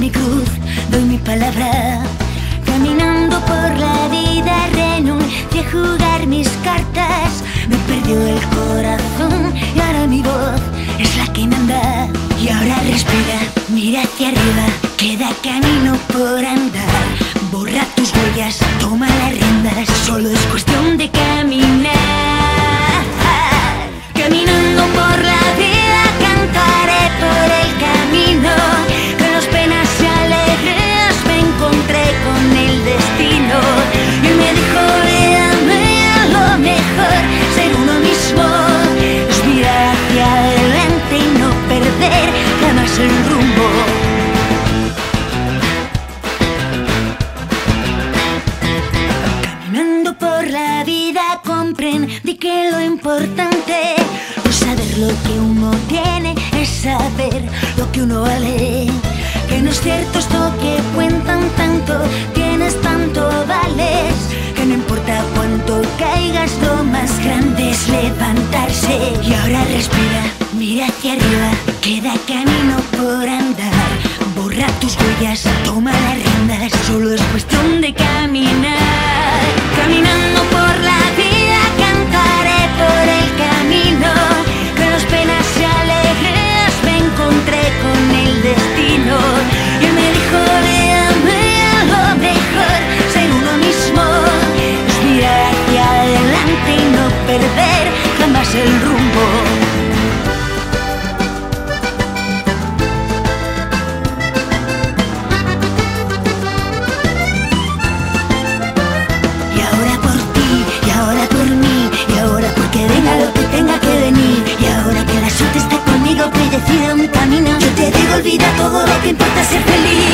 mi cruz, doy mi palabra. Caminando por la vida renuncié a jugar mis cartas. Me perdió el corazón y ahora mi voz es la que manda. Y ahora respira, mira hacia arriba, queda camino por andar. Borra tus huellas, toma las riendas, solo es rumbo. Caminando por la vida comprendí que lo importante no es saber lo que uno tiene, es saber lo que uno vale. Que no es cierto esto que cuentan tanto, tienes tanto vales. Que no importa cuánto caigas, lo más grande es levantarse. Y ahora respira, mira hacia arriba, queda camino por andar. Borra tus huellas, toma las riendas, solo es cuestión de caminar. Que importa ser feliz.